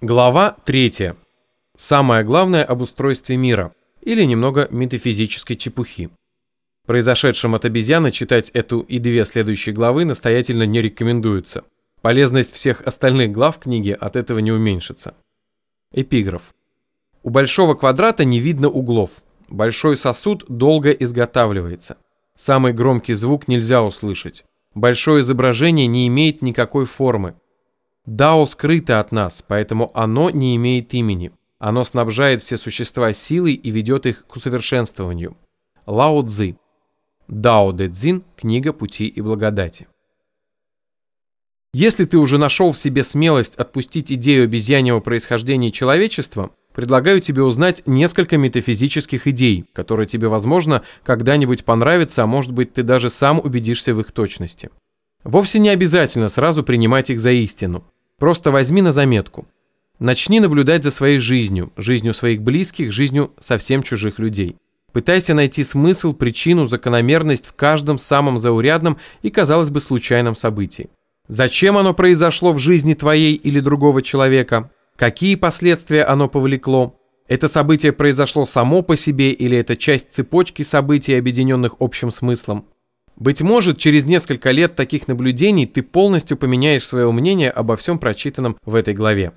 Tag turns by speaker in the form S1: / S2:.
S1: Глава 3. Самое главное об устройстве мира, или немного метафизической чепухи. Произошедшим от обезьяны читать эту и две следующие главы настоятельно не рекомендуется. Полезность всех остальных глав книги от этого не уменьшится. Эпиграф. У большого квадрата не видно углов. Большой сосуд долго изготавливается. Самый громкий звук нельзя услышать. Большое изображение не имеет никакой формы. Дао скрыто от нас, поэтому оно не имеет имени. Оно снабжает все существа силой и ведет их к усовершенствованию. Лао Цзи. Дао Дэ Цзин. Книга пути и благодати. Если ты уже нашел в себе смелость отпустить идею обезьяньего происхождения человечества, предлагаю тебе узнать несколько метафизических идей, которые тебе, возможно, когда-нибудь понравятся, а может быть ты даже сам убедишься в их точности. Вовсе не обязательно сразу принимать их за истину. Просто возьми на заметку. Начни наблюдать за своей жизнью, жизнью своих близких, жизнью совсем чужих людей. Пытайся найти смысл, причину, закономерность в каждом самом заурядном и, казалось бы, случайном событии. Зачем оно произошло в жизни твоей или другого человека? Какие последствия оно повлекло? Это событие произошло само по себе или это часть цепочки событий, объединенных общим смыслом? Быть может, через несколько лет таких наблюдений ты полностью поменяешь свое мнение обо всем прочитанном в этой главе.